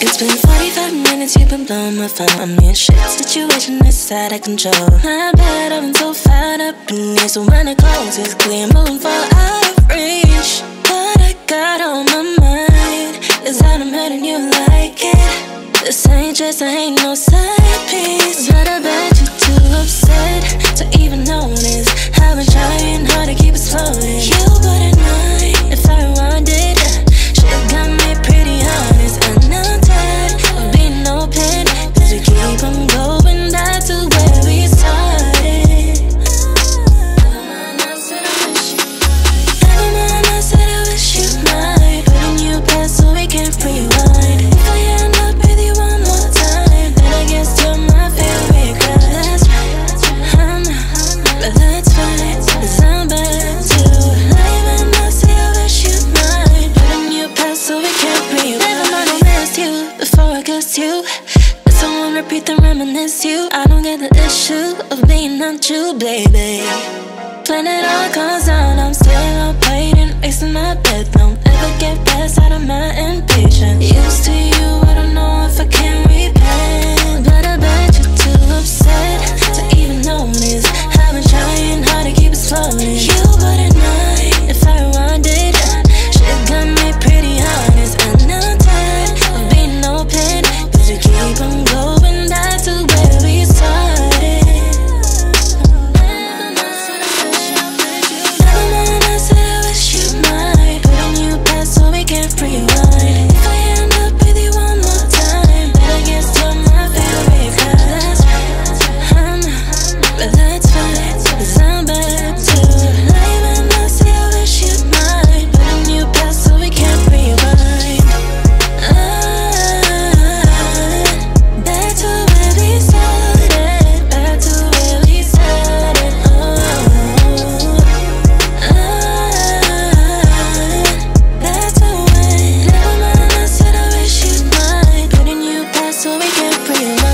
It's been 45 minutes, you've been blowing my phone. I'm in shit situation that's out of control. My bad, I've been so fed up in here. So when it closes, clear, moving for out of reach. What I got on my mind is that I'm hurting you like it. This ain't just, I ain't no side piece. But I kissed you. Let someone repeat and reminisce you. I don't get the issue of being not you, baby. When it all comes down, I'm still pretty